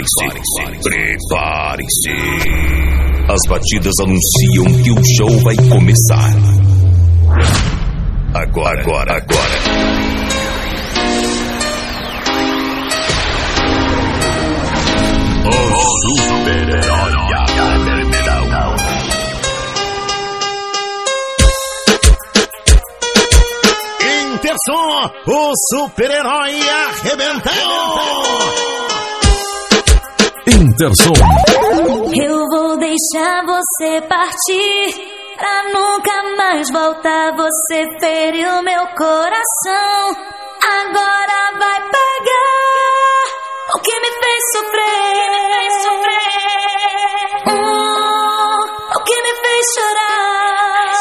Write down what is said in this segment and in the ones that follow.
Prepare-se, prepare-se. As batidas anunciam que o show vai começar. Agora, agora, agora. O super-herói arrebentou. Interson, o super-herói arrebentou! Eu vou deixar você partir. Pra nunca mais voltar, você feriu meu coração. Agora vai pagar o que me fez sofrer. Hum, o que me fez chorar.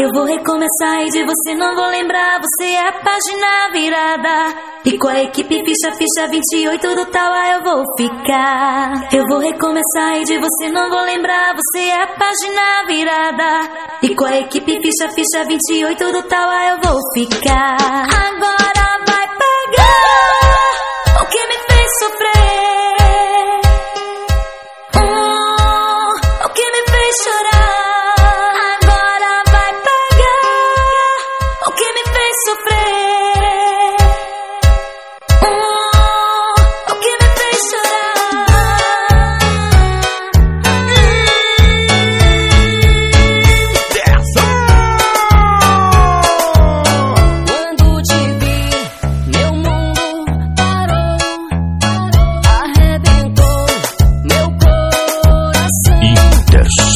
Eu vou recomeçar e de você não vou lembrar. Você é a página virada. E com a equipe ficha, ficha 28 do Taua eu vou ficar. Eu vou recomeçar e de você não vou lembrar. Você é a página virada. E com a equipe ficha, ficha 28 do Taua eu vou ficar. Agora vai pagar o que me fez sofrer. Hum, o que me fez chorar. Agora vai pagar o que me fez sofrer.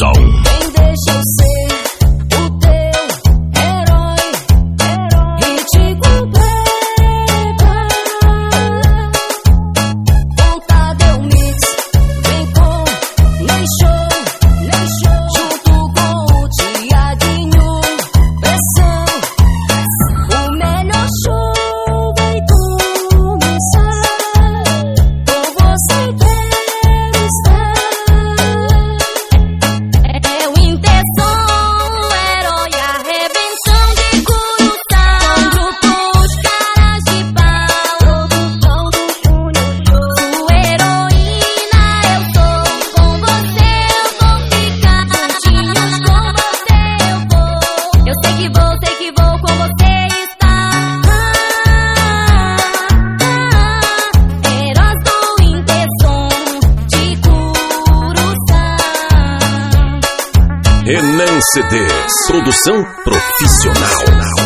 Interson. CDs. Produção profissional.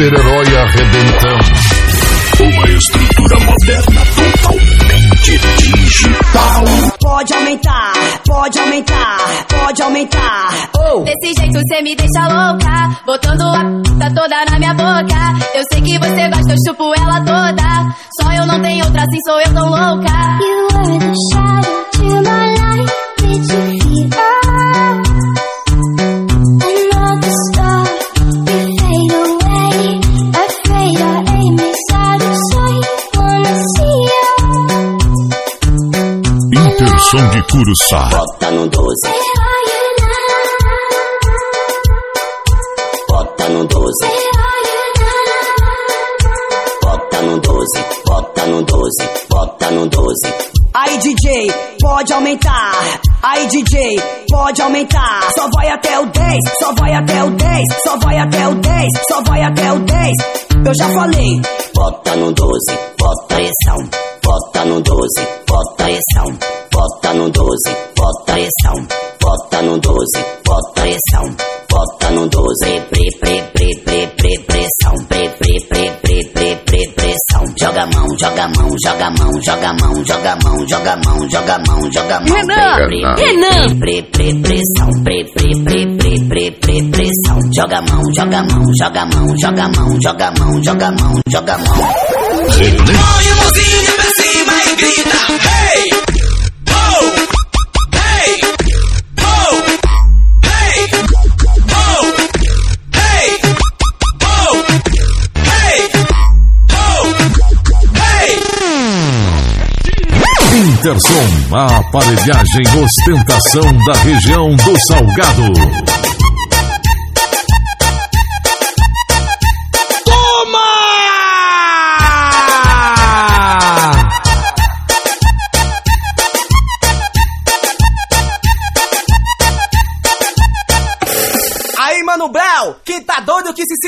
Super-herói arrebentando. Uma estrutura moderna totalmente digital. Pode aumentar, pode aumentar, pode aumentar. Oh, Desse jeito cê me deixa louca, botando a p toda na minha boca. Eu sei que você gosta, eu chupo ela toda. Só eu não tenho outra, assim sou eu tão louca. You are the shadow som de Curuçá. Bota no 12. Bota no 12. Bota no 12. Bota no 12. Bota no 12. Aí DJ, pode aumentar. Aí DJ, pode aumentar. Só vai até o 10, só vai até o 10, só vai até o 10, só vai até o 10. Eu já falei. Bota no 12, bota pressão Bota no 12, bota pressão. Bota no 12, bota pressão. Bota no 12, bota pressão. Bota no 12, pre, pre, pre, pre, pre, pressão. Pre, pre, pre, pre, pre, pre, pressão. Joga mão, joga mão, joga mão, joga mão, joga mão, joga mão, joga mão, joga mão. Renan, Pre, pre, Renan. Pre, pre, pressão. Pre, pre, pre, pre, pre, pre, pressão. Joga mão, joga mão, joga mão, joga mão, joga mão, joga mão, joga a mão. Põe mãozinha grita Hey! Intersom, a aparelhagem ostentação da região do Salgado.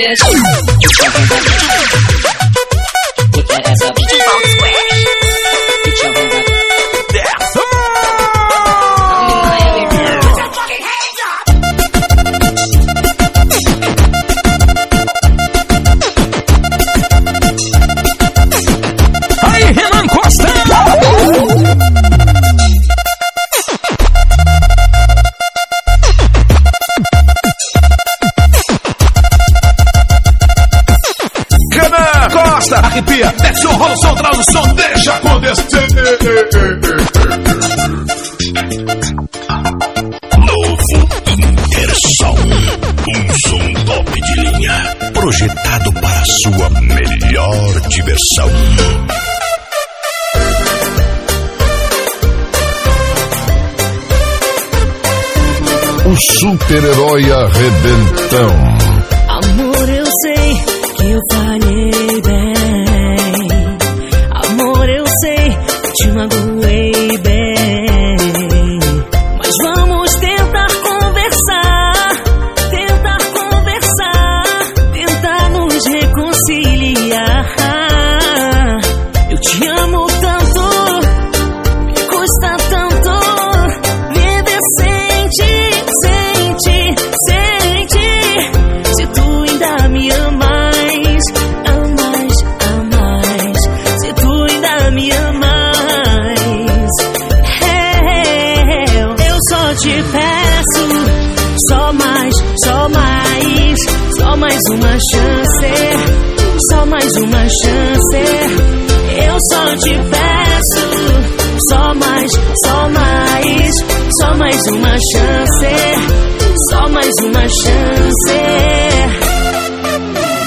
bitch. Diversão. O super-herói arrebentão. Amor, eu sei que eu falhei uma chance, só mais uma chance. Eu só te peço, só mais, só mais, só mais uma chance, só mais uma chance.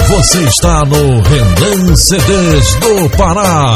Você está no Renan CDs do Pará.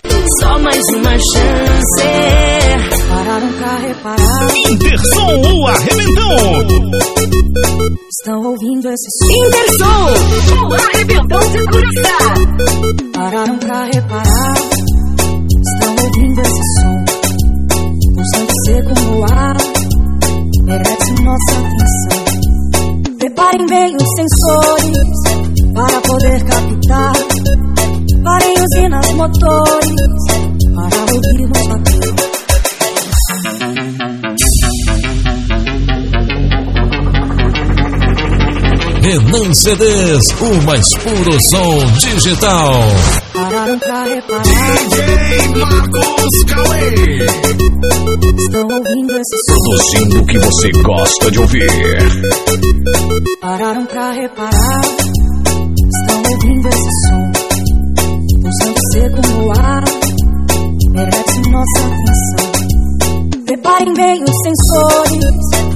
mais uma chance. Pararam pra reparar. Intersom o arrebentão. Estão ouvindo esse som. Intersom, o arrebentão de coração. Pararam pra reparar. Estão ouvindo esse som. Um sangue seco no ar. Merece nossa atenção. Preparem bem os sensores para poder captar. Parem usinas motores Renan CDs, o mais puro som digital. Pararam pra reparar. DJ Marcos Cauê. Estão ouvindo esse som. Produzindo o que você gosta de ouvir. Pararam pra reparar. Estão ouvindo esse som. Um sangue seco no ar. Merece nossa atenção. Preparem bem os sensores